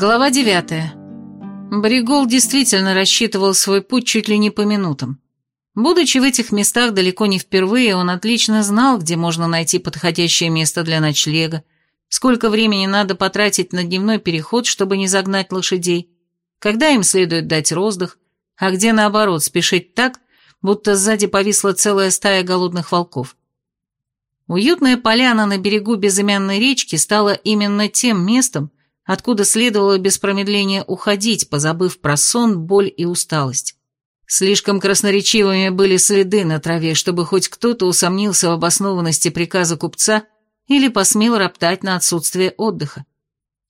Глава девятая. Бригол действительно рассчитывал свой путь чуть ли не по минутам. Будучи в этих местах далеко не впервые, он отлично знал, где можно найти подходящее место для ночлега, сколько времени надо потратить на дневной переход, чтобы не загнать лошадей, когда им следует дать роздых, а где, наоборот, спешить так, будто сзади повисла целая стая голодных волков. Уютная поляна на берегу безымянной речки стала именно тем местом, откуда следовало без промедления уходить, позабыв про сон, боль и усталость. Слишком красноречивыми были следы на траве, чтобы хоть кто-то усомнился в обоснованности приказа купца или посмел роптать на отсутствие отдыха.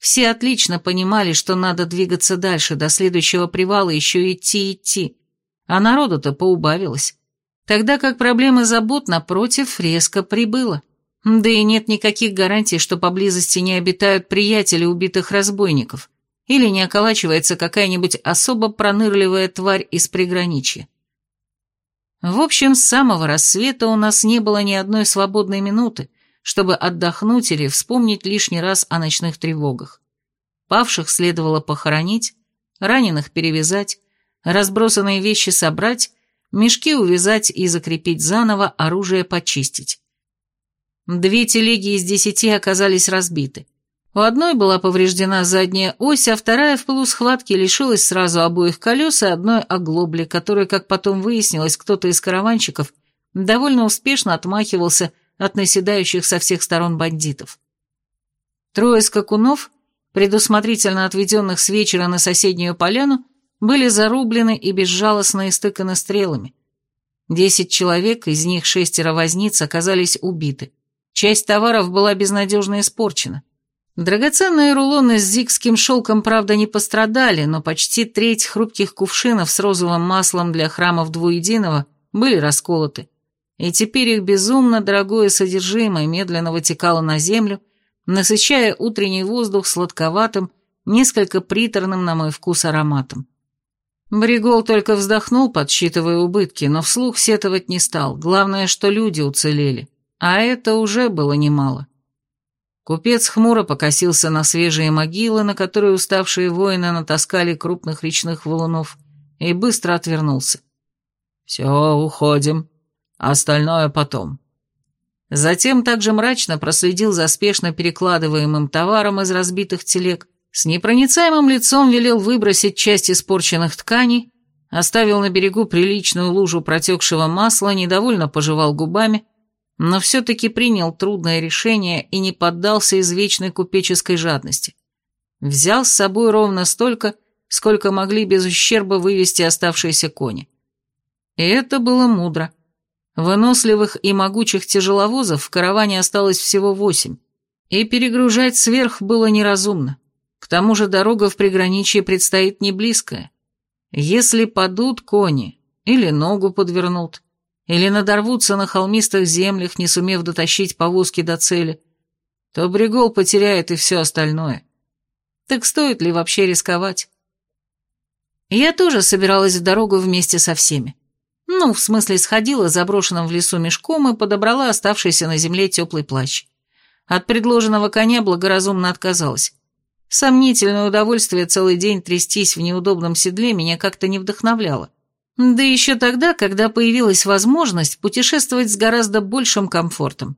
Все отлично понимали, что надо двигаться дальше, до следующего привала еще идти-идти, а народу-то поубавилось. Тогда как проблемы забот, напротив, резко прибыло. Да и нет никаких гарантий, что поблизости не обитают приятели убитых разбойников, или не околачивается какая-нибудь особо пронырливая тварь из приграничья. В общем, с самого рассвета у нас не было ни одной свободной минуты, чтобы отдохнуть или вспомнить лишний раз о ночных тревогах. Павших следовало похоронить, раненых перевязать, разбросанные вещи собрать, мешки увязать и закрепить заново, оружие почистить. Две телеги из десяти оказались разбиты. У одной была повреждена задняя ось, а вторая в полусхватке лишилась сразу обоих колес и одной оглобли, которой, как потом выяснилось, кто-то из караванщиков довольно успешно отмахивался от наседающих со всех сторон бандитов. Трое скакунов, предусмотрительно отведенных с вечера на соседнюю поляну, были зарублены и безжалостно истыканы стрелами. Десять человек, из них шестеро возниц, оказались убиты. Часть товаров была безнадежно испорчена. Драгоценные рулоны с зигским шелком, правда, не пострадали, но почти треть хрупких кувшинов с розовым маслом для храмов двуединого были расколоты, и теперь их безумно дорогое содержимое медленно вытекало на землю, насыщая утренний воздух сладковатым, несколько приторным на мой вкус ароматом. Бригол только вздохнул, подсчитывая убытки, но вслух сетовать не стал, главное, что люди уцелели. А это уже было немало. Купец хмуро покосился на свежие могилы, на которые уставшие воины натаскали крупных речных валунов, и быстро отвернулся. «Все, уходим. Остальное потом». Затем также мрачно проследил за спешно перекладываемым товаром из разбитых телег, с непроницаемым лицом велел выбросить часть испорченных тканей, оставил на берегу приличную лужу протекшего масла, недовольно пожевал губами — но все-таки принял трудное решение и не поддался извечной купеческой жадности. Взял с собой ровно столько, сколько могли без ущерба вывести оставшиеся кони. И это было мудро. Выносливых и могучих тяжеловозов в караване осталось всего восемь, и перегружать сверх было неразумно. К тому же дорога в приграничье предстоит не близкая. Если падут кони или ногу подвернут, или надорвутся на холмистых землях, не сумев дотащить повозки до цели, то Бригол потеряет и все остальное. Так стоит ли вообще рисковать? Я тоже собиралась в дорогу вместе со всеми. Ну, в смысле, сходила заброшенным в лесу мешком и подобрала оставшийся на земле теплый плащ. От предложенного коня благоразумно отказалась. Сомнительное удовольствие целый день трястись в неудобном седле меня как-то не вдохновляло. Да еще тогда, когда появилась возможность путешествовать с гораздо большим комфортом.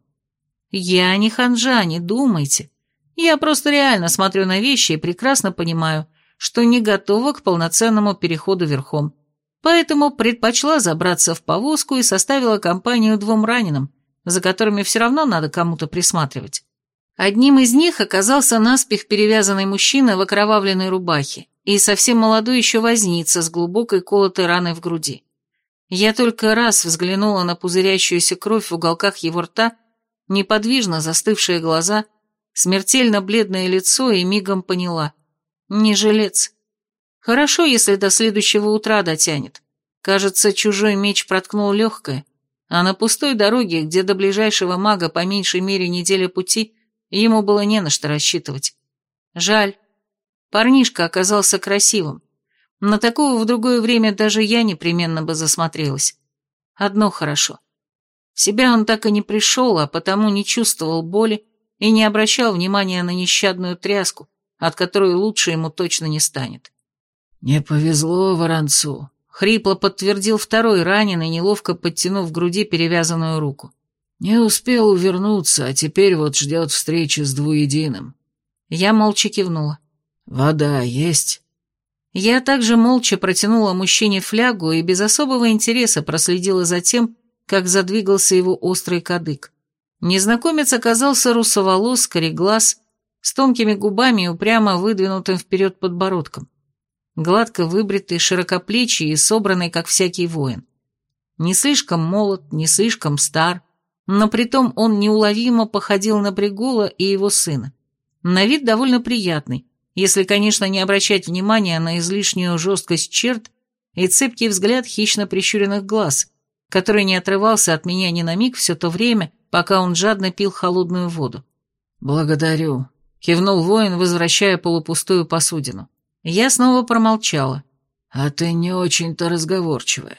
Я не ханжа, не думайте. Я просто реально смотрю на вещи и прекрасно понимаю, что не готова к полноценному переходу верхом. Поэтому предпочла забраться в повозку и составила компанию двум раненым, за которыми все равно надо кому-то присматривать. Одним из них оказался наспех перевязанный мужчина в окровавленной рубахе, и совсем молодой еще возница с глубокой колотой раной в груди. Я только раз взглянула на пузырящуюся кровь в уголках его рта, неподвижно застывшие глаза, смертельно бледное лицо и мигом поняла. Не жилец. Хорошо, если до следующего утра дотянет. Кажется, чужой меч проткнул легкое, а на пустой дороге, где до ближайшего мага по меньшей мере неделя пути, ему было не на что рассчитывать. Жаль. Парнишка оказался красивым. На такого в другое время даже я непременно бы засмотрелась. Одно хорошо. В себя он так и не пришел, а потому не чувствовал боли и не обращал внимания на нещадную тряску, от которой лучше ему точно не станет. «Не повезло Воронцу», — хрипло подтвердил второй раненый, неловко подтянув к груди перевязанную руку. «Не успел увернуться, а теперь вот ждет встречи с двуединым». Я молча кивнула. «Вода есть?» Я также молча протянула мужчине флягу и без особого интереса проследила за тем, как задвигался его острый кадык. Незнакомец оказался русоволос, кореглаз, с тонкими губами и упрямо выдвинутым вперед подбородком. Гладко выбритый, широкоплечий и собранный, как всякий воин. Не слишком молод, не слишком стар, но притом он неуловимо походил на Бригола и его сына. На вид довольно приятный, если, конечно, не обращать внимания на излишнюю жесткость черт и цепкий взгляд хищно прищуренных глаз, который не отрывался от меня ни на миг все то время, пока он жадно пил холодную воду. «Благодарю», — кивнул воин, возвращая полупустую посудину. Я снова промолчала. «А ты не очень-то разговорчивая».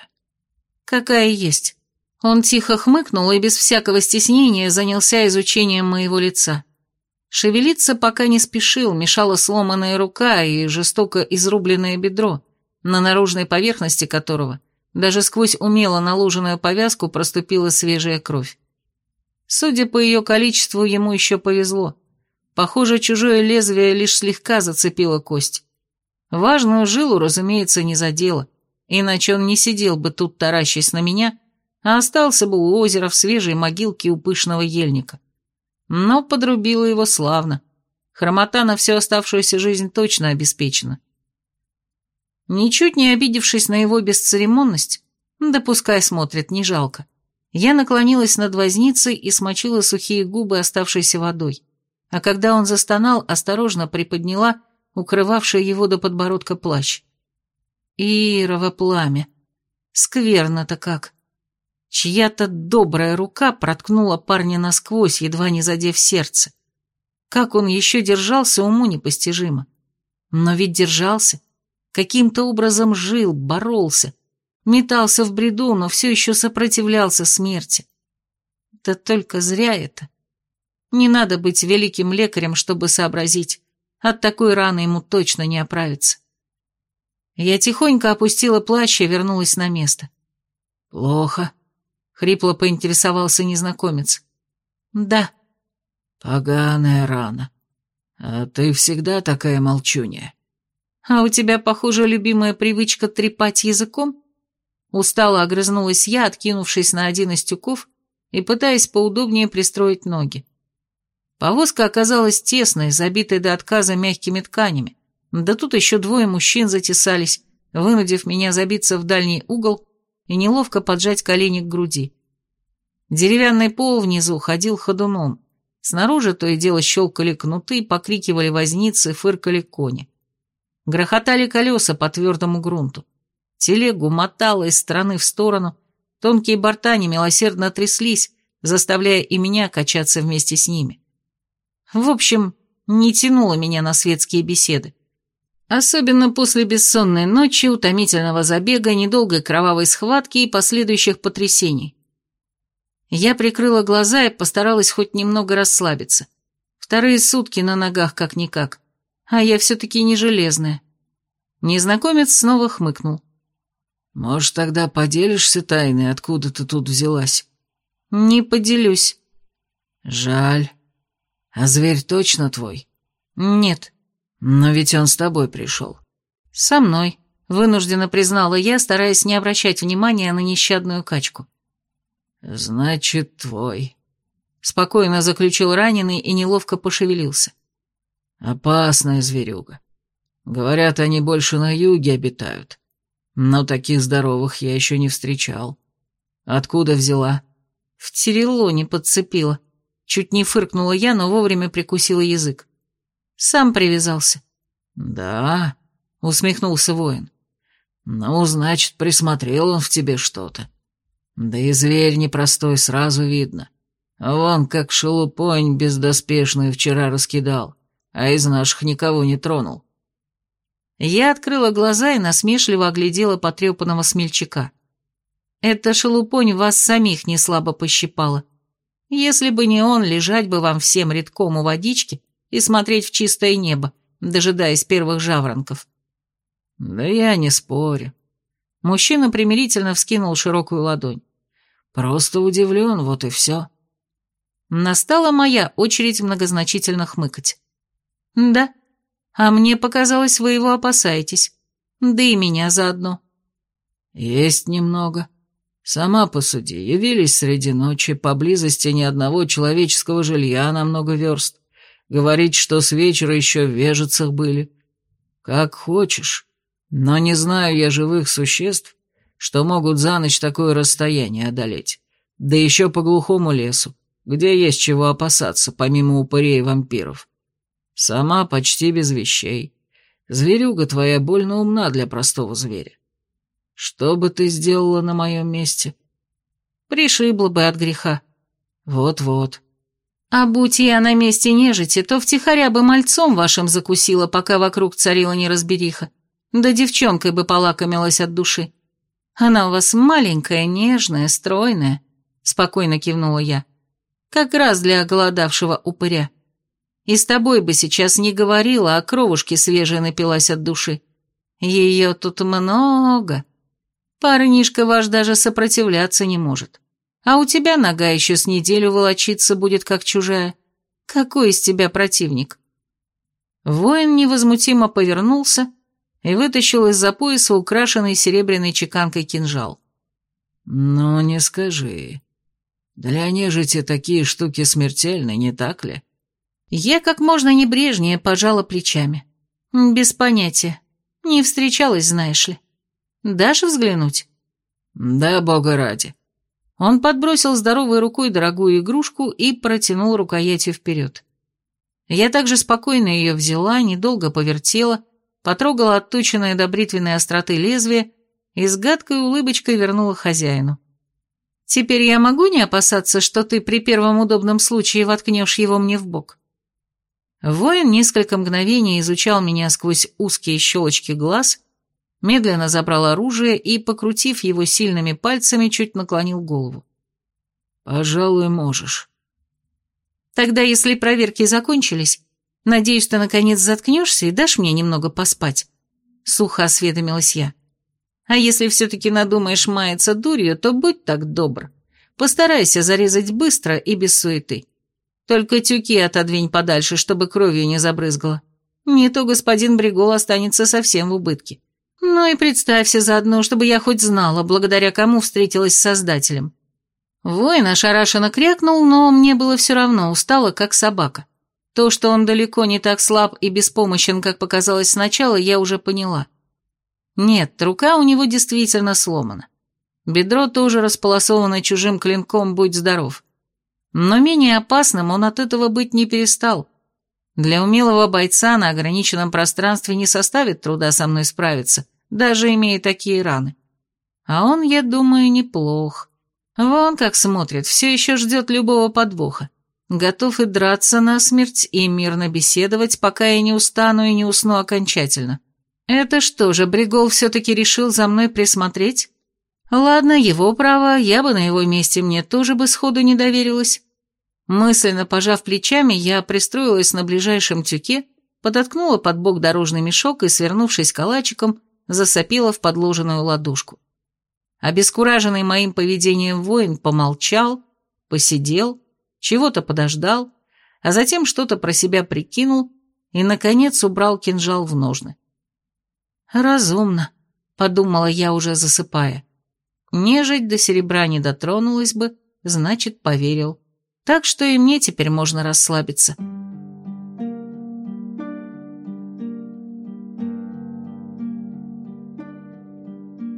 «Какая есть». Он тихо хмыкнул и без всякого стеснения занялся изучением моего лица. Шевелиться пока не спешил, мешала сломанная рука и жестоко изрубленное бедро, на наружной поверхности которого даже сквозь умело наложенную повязку проступила свежая кровь. Судя по ее количеству, ему еще повезло. Похоже, чужое лезвие лишь слегка зацепило кость. Важную жилу, разумеется, не задело, иначе он не сидел бы тут, таращась на меня, а остался бы у озера в свежей могилке у пышного ельника но подрубила его славно. Хромота на всю оставшуюся жизнь точно обеспечена. Ничуть не обидевшись на его бесцеремонность, да пускай смотрит, не жалко, я наклонилась над возницей и смочила сухие губы оставшейся водой, а когда он застонал, осторожно приподняла укрывавшее его до подбородка плащ. Ирово пламя. Скверно-то как. Чья-то добрая рука проткнула парня насквозь, едва не задев сердце. Как он еще держался, уму непостижимо. Но ведь держался. Каким-то образом жил, боролся. Метался в бреду, но все еще сопротивлялся смерти. Да только зря это. Не надо быть великим лекарем, чтобы сообразить. От такой раны ему точно не оправиться. Я тихонько опустила плащ и вернулась на место. «Плохо», Хрипло поинтересовался незнакомец. «Да». «Поганая рана. А ты всегда такая молчунья». «А у тебя, похоже, любимая привычка трепать языком?» Устало огрызнулась я, откинувшись на один из тюков и пытаясь поудобнее пристроить ноги. Повозка оказалась тесной, забитой до отказа мягкими тканями. Да тут еще двое мужчин затесались, вынудив меня забиться в дальний угол и неловко поджать колени к груди. Деревянный пол внизу ходил ходуном. Снаружи то и дело щелкали кнуты, покрикивали возницы, фыркали кони. Грохотали колеса по твердому грунту. Телегу мотало из стороны в сторону, тонкие борта немилосердно тряслись, заставляя и меня качаться вместе с ними. В общем, не тянуло меня на светские беседы. Особенно после бессонной ночи, утомительного забега, недолгой кровавой схватки и последующих потрясений. Я прикрыла глаза и постаралась хоть немного расслабиться. Вторые сутки на ногах как-никак, а я все-таки не железная. Незнакомец снова хмыкнул. «Может, тогда поделишься тайной, откуда ты тут взялась?» «Не поделюсь». «Жаль. А зверь точно твой?» «Нет». «Но ведь он с тобой пришел». «Со мной», — вынужденно признала я, стараясь не обращать внимания на нещадную качку. «Значит, твой», — спокойно заключил раненый и неловко пошевелился. «Опасная зверюга. Говорят, они больше на юге обитают. Но таких здоровых я еще не встречал. Откуда взяла?» «В Терелоне подцепила». Чуть не фыркнула я, но вовремя прикусила язык. Сам привязался. «Да?» — усмехнулся воин. «Ну, значит, присмотрел он в тебе что-то. Да и зверь непростой, сразу видно. Вон как шелупонь бездоспешную вчера раскидал, а из наших никого не тронул». Я открыла глаза и насмешливо оглядела потрепанного смельчака. «Эта шелупонь вас самих не слабо пощипала. Если бы не он, лежать бы вам всем редком у водички и смотреть в чистое небо, дожидаясь первых жаворонков. «Да я не спорю». Мужчина примирительно вскинул широкую ладонь. «Просто удивлен, вот и все». Настала моя очередь многозначительно хмыкать. «Да, а мне показалось, вы его опасаетесь. Да и меня заодно». «Есть немного. Сама посуди, явились среди ночи, поблизости ни одного человеческого жилья на много верст. Говорить, что с вечера еще в вежицах были. Как хочешь, но не знаю я живых существ, что могут за ночь такое расстояние одолеть. Да еще по глухому лесу, где есть чего опасаться, помимо упырей и вампиров. Сама почти без вещей. Зверюга твоя больно умна для простого зверя. Что бы ты сделала на моем месте? Пришибла бы от греха. Вот-вот. А будь я на месте нежити, то втихаря бы мальцом вашим закусила, пока вокруг царила неразбериха. Да девчонкой бы полакомилась от души. Она у вас маленькая, нежная, стройная, спокойно кивнула я. Как раз для оголодавшего упыря. И с тобой бы сейчас не говорила, а кровушки свежей напилась от души. Ее тут много. Парнишка ваш даже сопротивляться не может. А у тебя нога еще с неделю волочиться будет, как чужая. Какой из тебя противник?» Воин невозмутимо повернулся и вытащил из-за пояса украшенный серебряной чеканкой кинжал. «Ну, не скажи. Для нежити такие штуки смертельны, не так ли?» Я как можно небрежнее пожала плечами. «Без понятия. Не встречалась, знаешь ли». Дашь взглянуть?» «Да, бога ради». Он подбросил здоровой рукой дорогую игрушку и протянул рукоятью вперед. Я также спокойно ее взяла, недолго повертела, потрогала отточенное до бритвенной остроты лезвие и с гадкой улыбочкой вернула хозяину. «Теперь я могу не опасаться, что ты при первом удобном случае воткнешь его мне в бок?» Воин несколько мгновений изучал меня сквозь узкие щелочки глаз медленно забрал оружие и, покрутив его сильными пальцами, чуть наклонил голову. «Пожалуй, можешь». «Тогда, если проверки закончились, надеюсь, ты наконец заткнешься и дашь мне немного поспать?» Сухо осведомилась я. «А если все-таки надумаешь маяться дурью, то будь так добр. Постарайся зарезать быстро и без суеты. Только тюки отодвинь подальше, чтобы кровью не забрызгало. Не то господин Бригол останется совсем в убытке». Ну и представься заодно, чтобы я хоть знала, благодаря кому встретилась с Создателем. Воин ошарашенно крякнул, но мне было все равно, устала, как собака. То, что он далеко не так слаб и беспомощен, как показалось сначала, я уже поняла. Нет, рука у него действительно сломана. Бедро тоже располосовано чужим клинком, будь здоров. Но менее опасным он от этого быть не перестал. Для умелого бойца на ограниченном пространстве не составит труда со мной справиться, даже имея такие раны. А он, я думаю, неплох. Вон как смотрит, все еще ждет любого подвоха. Готов и драться насмерть, и мирно беседовать, пока я не устану и не усну окончательно. Это что же, Бригол все-таки решил за мной присмотреть? Ладно, его право, я бы на его месте мне тоже бы сходу не доверилась. Мысленно пожав плечами, я пристроилась на ближайшем тюке, подоткнула под бок дорожный мешок и, свернувшись калачиком, засопела в подложенную ладушку. Обескураженный моим поведением воин помолчал, посидел, чего-то подождал, а затем что-то про себя прикинул и, наконец, убрал кинжал в ножны. «Разумно», — подумала я, уже засыпая. «Нежить до серебра не дотронулась бы, значит, поверил. Так что и мне теперь можно расслабиться».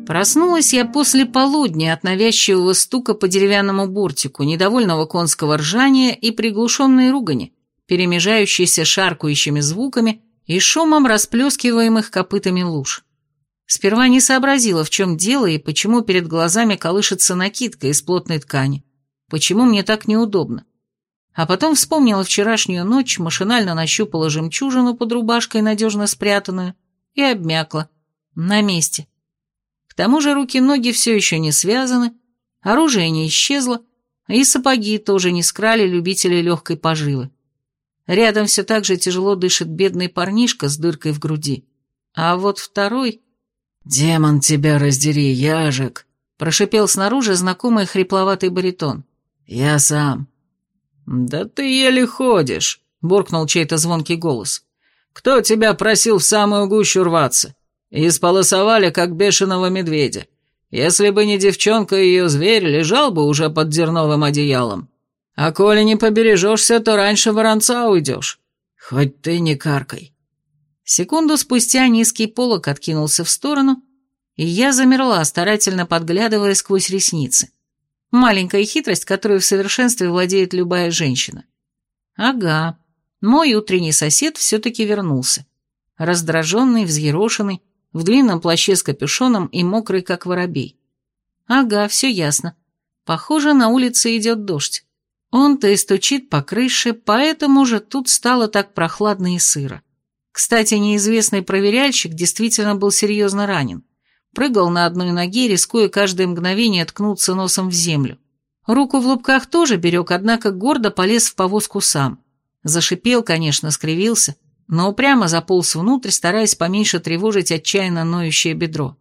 Проснулась я после полудня от навязчивого стука по деревянному бортику, недовольного конского ржания и приглушенной ругани, перемежающейся шаркающими звуками и шумом расплескиваемых копытами луж. Сперва не сообразила, в чем дело и почему перед глазами колышется накидка из плотной ткани, почему мне так неудобно. А потом вспомнила вчерашнюю ночь, машинально нащупала жемчужину под рубашкой, надежно спрятанную, и обмякла. На месте. К тому же руки-ноги все еще не связаны, оружие не исчезло, и сапоги тоже не скрали любителей легкой поживы. Рядом все так же тяжело дышит бедный парнишка с дыркой в груди. А вот второй... «Демон тебя раздери, яжик!» — прошипел снаружи знакомый хрипловатый баритон. «Я сам». «Да ты еле ходишь», — буркнул чей-то звонкий голос. «Кто тебя просил в самую гущу рваться? Исполосовали, как бешеного медведя. Если бы не девчонка и ее зверь, лежал бы уже под дерновым одеялом. А коли не побережешься, то раньше воронца уйдешь. Хоть ты не каркай». Секунду спустя низкий полок откинулся в сторону, и я замерла, старательно подглядывая сквозь ресницы. Маленькая хитрость, которую в совершенстве владеет любая женщина. Ага, мой утренний сосед все-таки вернулся. Раздраженный, взъерошенный, в длинном плаще с капюшоном и мокрый, как воробей. Ага, все ясно. Похоже, на улице идет дождь. Он-то и стучит по крыше, поэтому же тут стало так прохладно и сыро. Кстати, неизвестный проверяльщик действительно был серьезно ранен. Прыгал на одной ноге, рискуя каждое мгновение ткнуться носом в землю. Руку в лупках тоже берег, однако гордо полез в повозку сам. Зашипел, конечно, скривился, но упрямо заполз внутрь, стараясь поменьше тревожить отчаянно ноющее бедро.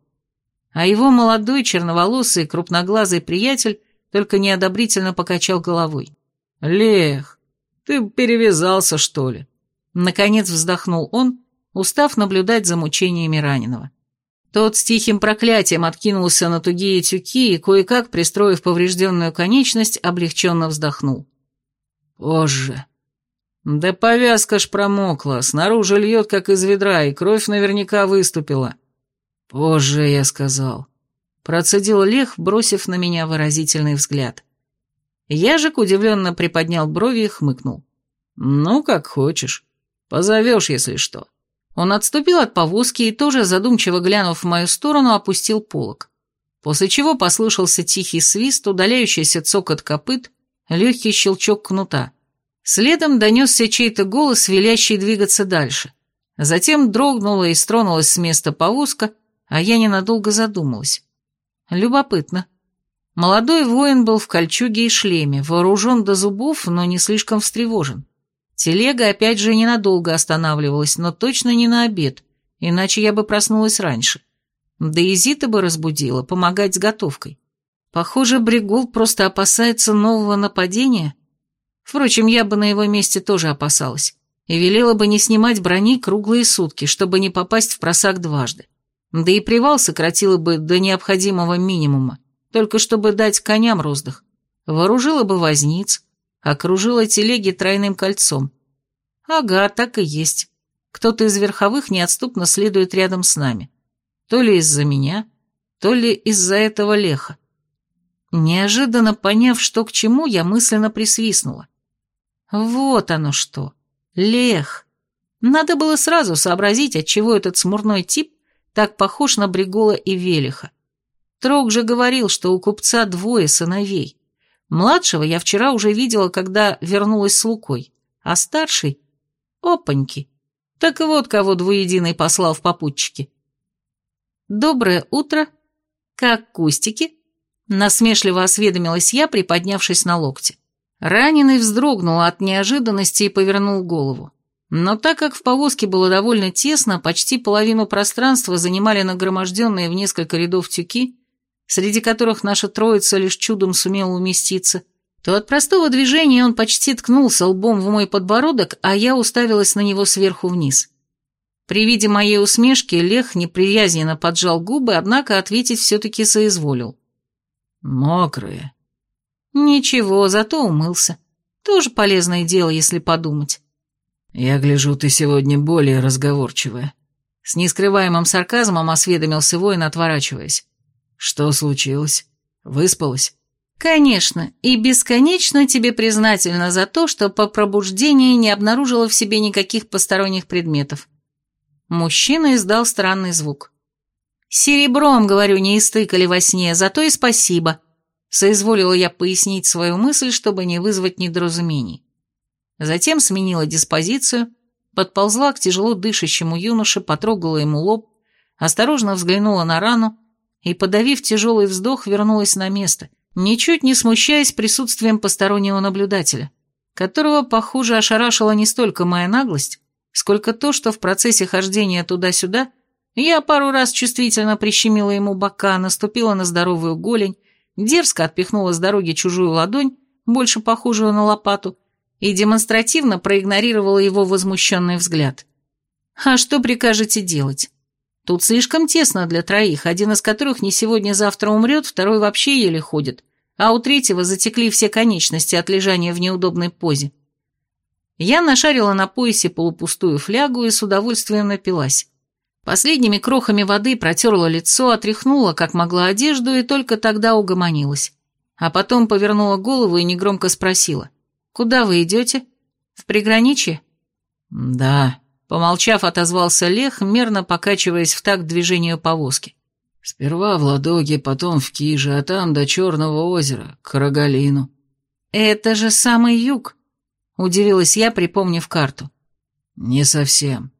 А его молодой, черноволосый, крупноглазый приятель только неодобрительно покачал головой. «Лех, ты перевязался, что ли?» Наконец вздохнул он, устав наблюдать за мучениями раненого. Тот с тихим проклятием откинулся на тугие тюки и, кое-как, пристроив поврежденную конечность, облегченно вздохнул. «Позже», «Да повязка ж промокла, снаружи льет, как из ведра, и кровь наверняка выступила». «Позже, я сказал», — процедил Лех, бросив на меня выразительный взгляд. Яжик удивленно приподнял брови и хмыкнул. «Ну, как хочешь. Позовешь, если что». Он отступил от повозки и тоже, задумчиво глянув в мою сторону, опустил полог. После чего послышался тихий свист, удаляющийся цокот копыт, легкий щелчок кнута. Следом донесся чей-то голос, велящий двигаться дальше. Затем дрогнула и стронулась с места повозка, а я ненадолго задумалась. Любопытно. Молодой воин был в кольчуге и шлеме, вооружен до зубов, но не слишком встревожен. Телега опять же ненадолго останавливалась, но точно не на обед, иначе я бы проснулась раньше. Да и Зита бы разбудила, помогать с готовкой. Похоже, Бригул просто опасается нового нападения, Впрочем, я бы на его месте тоже опасалась. И велела бы не снимать брони круглые сутки, чтобы не попасть в просак дважды. Да и привал сократила бы до необходимого минимума, только чтобы дать коням роздых. Вооружила бы возниц, окружила телеги тройным кольцом. Ага, так и есть. Кто-то из верховых неотступно следует рядом с нами. То ли из-за меня, то ли из-за этого леха. Неожиданно поняв, что к чему, я мысленно присвистнула. Вот оно что. Лех. Надо было сразу сообразить, отчего этот смурной тип так похож на Бригола и Велиха. Трог же говорил, что у купца двое сыновей. Младшего я вчера уже видела, когда вернулась с Лукой, а старший — опаньки. Так вот, кого двуединый послал в попутчики. «Доброе утро. Как кустики?» Насмешливо осведомилась я, приподнявшись на локте. Раненый вздрогнул от неожиданности и повернул голову. Но так как в повозке было довольно тесно, почти половину пространства занимали нагроможденные в несколько рядов тюки, среди которых наша троица лишь чудом сумела уместиться, то от простого движения он почти ткнулся лбом в мой подбородок, а я уставилась на него сверху вниз. При виде моей усмешки Лех неприязненно поджал губы, однако ответить все-таки соизволил. «Мокрые», Ничего, зато умылся. Тоже полезное дело, если подумать. Я гляжу, ты сегодня более разговорчивая. С нескрываемым сарказмом осведомился воин, отворачиваясь. Что случилось? Выспалась? Конечно, и бесконечно тебе признательна за то, что по пробуждении не обнаружила в себе никаких посторонних предметов. Мужчина издал странный звук. Серебром, говорю, не истыкали во сне, зато и спасибо. Соизволила я пояснить свою мысль, чтобы не вызвать недоразумений. Затем сменила диспозицию, подползла к тяжело дышащему юноше, потрогала ему лоб, осторожно взглянула на рану и, подавив тяжелый вздох, вернулась на место, ничуть не смущаясь присутствием постороннего наблюдателя. которого, похоже, ошарашила не столько моя наглость, сколько то, что в процессе хождения туда-сюда я пару раз чувствительно прищемила ему бока, наступила на здоровую голень, дерзко отпихнула с дороги чужую ладонь, больше похожую на лопату, и демонстративно проигнорировала его возмущенный взгляд. «А что прикажете делать? Тут слишком тесно для троих, один из которых не сегодня-завтра умрет, второй вообще еле ходит, а у третьего затекли все конечности от лежания в неудобной позе. Я нашарила на поясе полупустую флягу и с удовольствием напилась. Последними крохами воды протерла лицо, отряхнула, как могла, одежду и только тогда угомонилась. А потом повернула голову и негромко спросила. «Куда вы идете? В приграничье?» «Да», — помолчав, отозвался Лех, мерно покачиваясь в такт движению повозки. «Сперва в Ладоге, потом в Киже, а там до Черного озера, к Рогалину». «Это же самый юг», — удивилась я, припомнив карту. «Не совсем.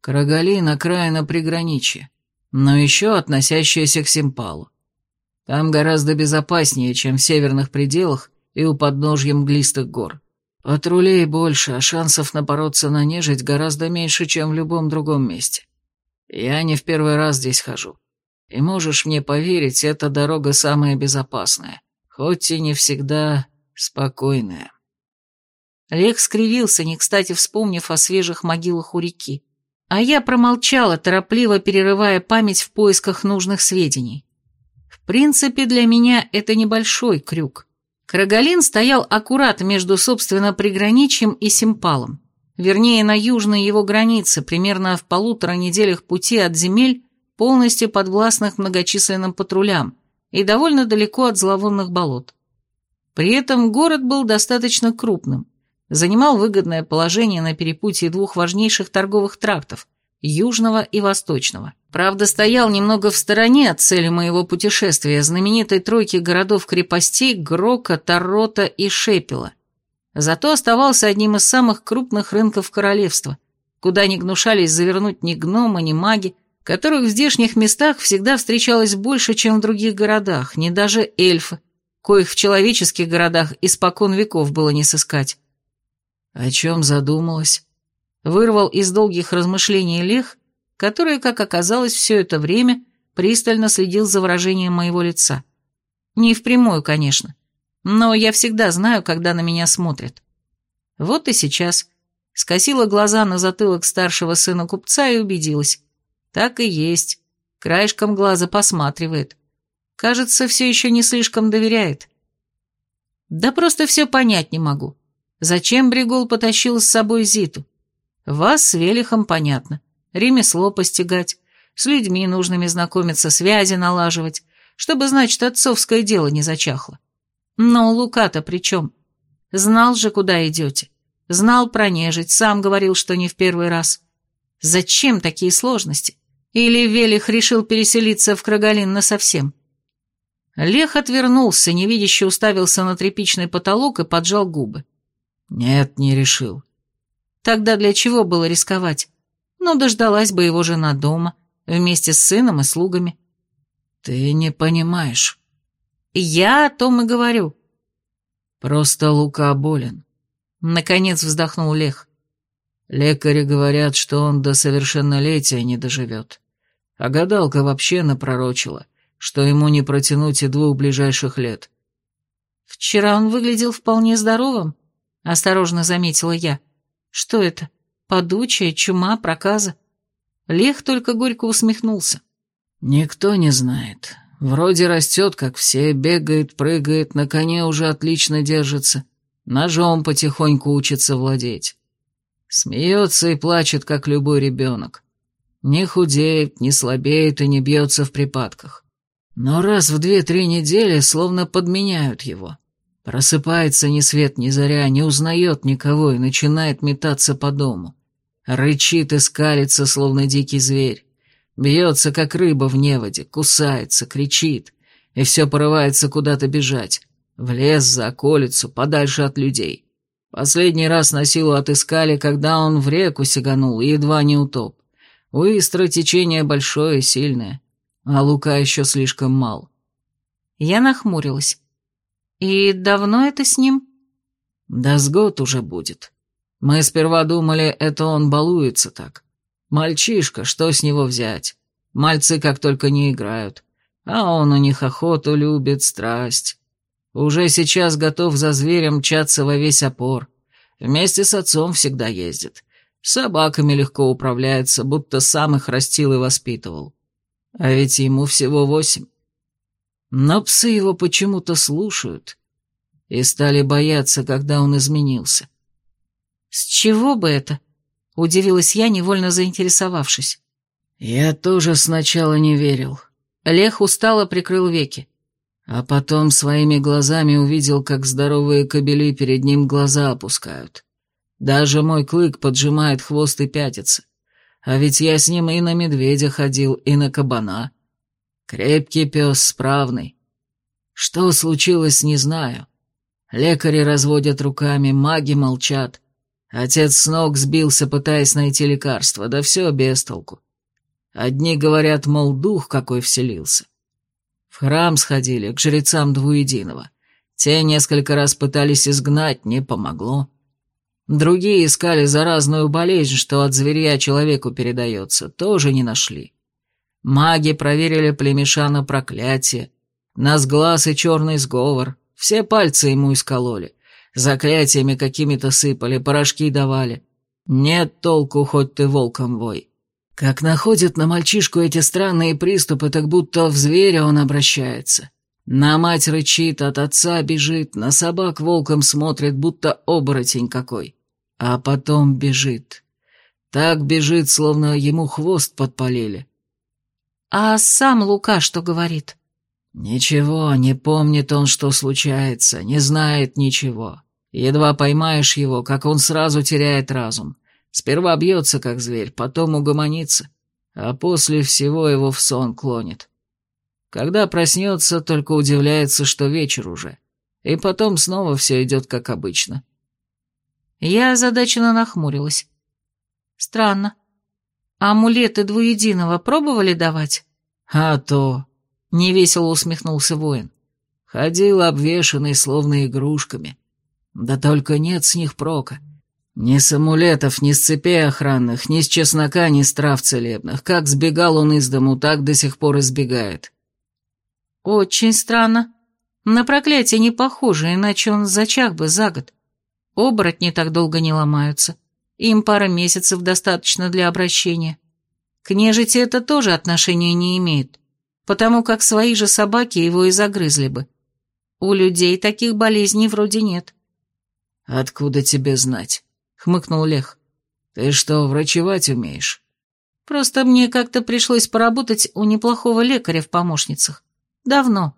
Карагалин — окраина приграничья, но еще относящаяся к Симпалу. Там гораздо безопаснее, чем в северных пределах и у подножья мглистых гор. Патрулей больше, а шансов напороться на нежить гораздо меньше, чем в любом другом месте. Я не в первый раз здесь хожу. И можешь мне поверить, эта дорога самая безопасная, хоть и не всегда спокойная. Лех скривился, не кстати вспомнив о свежих могилах у реки. А я промолчала, торопливо перерывая память в поисках нужных сведений. В принципе, для меня это небольшой крюк. Крагалин стоял аккурат между, собственно, приграничьем и Симпалом. Вернее, на южной его границе, примерно в полутора неделях пути от земель, полностью подвластных многочисленным патрулям, и довольно далеко от зловонных болот. При этом город был достаточно крупным, занимал выгодное положение на перепутье двух важнейших торговых трактов – южного и восточного. Правда, стоял немного в стороне от цели моего путешествия, знаменитой тройки городов-крепостей Грока, Тарота и Шепела. Зато оставался одним из самых крупных рынков королевства, куда не гнушались завернуть ни гномы, ни маги, которых в здешних местах всегда встречалось больше, чем в других городах, не даже эльфы, коих в человеческих городах испокон веков было не сыскать. «О чем задумалась?» Вырвал из долгих размышлений Лех, который, как оказалось, все это время пристально следил за выражением моего лица. Не впрямую, конечно, но я всегда знаю, когда на меня смотрят. Вот и сейчас. Скосила глаза на затылок старшего сына купца и убедилась. Так и есть. Краешком глаза посматривает. Кажется, все еще не слишком доверяет. Да просто все понять не могу. Зачем Бригол потащил с собой Зиту? Вас с Велихом понятно. Ремесло постигать, с людьми нужными знакомиться, связи налаживать, чтобы, значит, отцовское дело не зачахло. Но Лука-то при чем? Знал же, куда идете. Знал про нежить, сам говорил, что не в первый раз. Зачем такие сложности? Или Велих решил переселиться в Крагалин насовсем? Лех отвернулся, невидяще уставился на тряпичный потолок и поджал губы. «Нет, не решил». «Тогда для чего было рисковать? Ну, дождалась бы его жена дома, вместе с сыном и слугами». «Ты не понимаешь». «Я о том и говорю». «Просто Лука болен». Наконец вздохнул Лех. Лекари говорят, что он до совершеннолетия не доживет. А гадалка вообще напророчила, что ему не протянуть и двух ближайших лет. Вчера он выглядел вполне здоровым, — осторожно заметила я. «Что это? Подучая, чума, проказа?» Лех только горько усмехнулся. «Никто не знает. Вроде растет, как все, бегает, прыгает, на коне уже отлично держится, ножом потихоньку учится владеть. Смеется и плачет, как любой ребенок. Не худеет, не слабеет и не бьется в припадках. Но раз в две-три недели словно подменяют его. Просыпается ни свет ни заря, не узнает никого и начинает метаться по дому. Рычит и скалится, словно дикий зверь. Бьется, как рыба в неводе, кусается, кричит, и все порывается куда-то бежать. В лес, за околицу, подальше от людей. Последний раз на силу отыскали, когда он в реку сиганул и едва не утоп. У Истра течение большое и сильное, а лука еще слишком мал. Я нахмурилась. «И давно это с ним?» Да с год уже будет. Мы сперва думали, это он балуется так. Мальчишка, что с него взять? Мальцы как только не играют. А он у них охоту любит, страсть. Уже сейчас готов за зверем мчаться во весь опор. Вместе с отцом всегда ездит. Собаками легко управляется, будто сам их растил и воспитывал. А ведь ему всего восемь. Но псы его почему-то слушают и стали бояться, когда он изменился. «С чего бы это?» — удивилась я, невольно заинтересовавшись. «Я тоже сначала не верил». Лех устало прикрыл веки. А потом своими глазами увидел, как здоровые кобели перед ним глаза опускают. Даже мой клык поджимает хвост и пятится. А ведь я с ним и на медведя ходил, и на кабана. Крепкий пес, справный. Что случилось, не знаю. Лекари разводят руками, маги молчат. Отец с ног сбился, пытаясь найти лекарство, да все без толку. Одни говорят, мол, дух какой вселился. В храм сходили, к жрецам двуединого. Те несколько раз пытались изгнать, не помогло. Другие искали заразную болезнь, что от зверя человеку передается, тоже не нашли. Маги проверили племеша на проклятие, на сглаз и черный сговор, все пальцы ему искололи, заклятиями какими-то сыпали, порошки давали. Нет толку, хоть ты волком вой. Как находят на мальчишку эти странные приступы, так будто в зверя он обращается. На мать рычит, от отца бежит, на собак волком смотрит, будто оборотень какой а потом бежит. Так бежит, словно ему хвост подпалили. А сам Лука что говорит? Ничего, не помнит он, что случается, не знает ничего. Едва поймаешь его, как он сразу теряет разум. Сперва бьется, как зверь, потом угомонится, а после всего его в сон клонит. Когда проснется, только удивляется, что вечер уже. И потом снова все идет, как обычно. Я озадаченно нахмурилась. Странно. Амулеты двуединого пробовали давать? А то... Невесело усмехнулся воин. Ходил обвешанный, словно игрушками. Да только нет с них прока. Ни с амулетов, ни с цепей охранных, ни с чеснока, ни с трав целебных. Как сбегал он из дому, так до сих пор избегает. Очень странно. На проклятие не похоже, иначе он зачах бы за год. Оборотни так долго не ломаются. Им пара месяцев достаточно для обращения. К нежити это тоже отношения не имеет, потому как свои же собаки его и загрызли бы. У людей таких болезней вроде нет. «Откуда тебе знать?» — хмыкнул Лех. «Ты что, врачевать умеешь?» «Просто мне как-то пришлось поработать у неплохого лекаря в помощницах. Давно.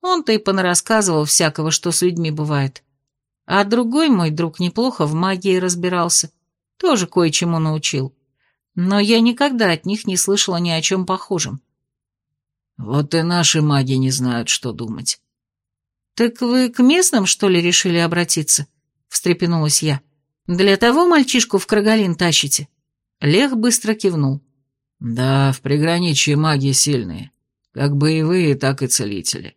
Он-то и понарассказывал всякого, что с людьми бывает. А другой мой друг неплохо в магии разбирался, тоже кое-чему научил. Но я никогда от них не слышала ни о чем похожем. Вот и наши маги не знают, что думать. «Так вы к местным, что ли, решили обратиться?» — встрепенулась я. «Для того мальчишку в Крагалин тащите?» Лех быстро кивнул. «Да, в приграничье маги сильные, как боевые, так и целители.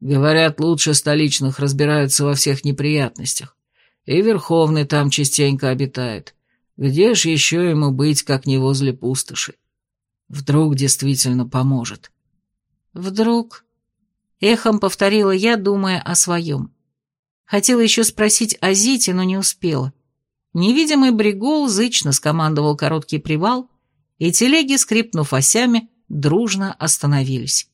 Говорят, лучше столичных разбираются во всех неприятностях. И Верховный там частенько обитает. Где ж еще ему быть, как не возле пустоши? Вдруг действительно поможет. Вдруг? Эхом повторила я, думая о своем. Хотела еще спросить о Зите, но не успела. Невидимый Бригол зычно скомандовал короткий привал, и телеги, скрипнув осями, дружно остановились.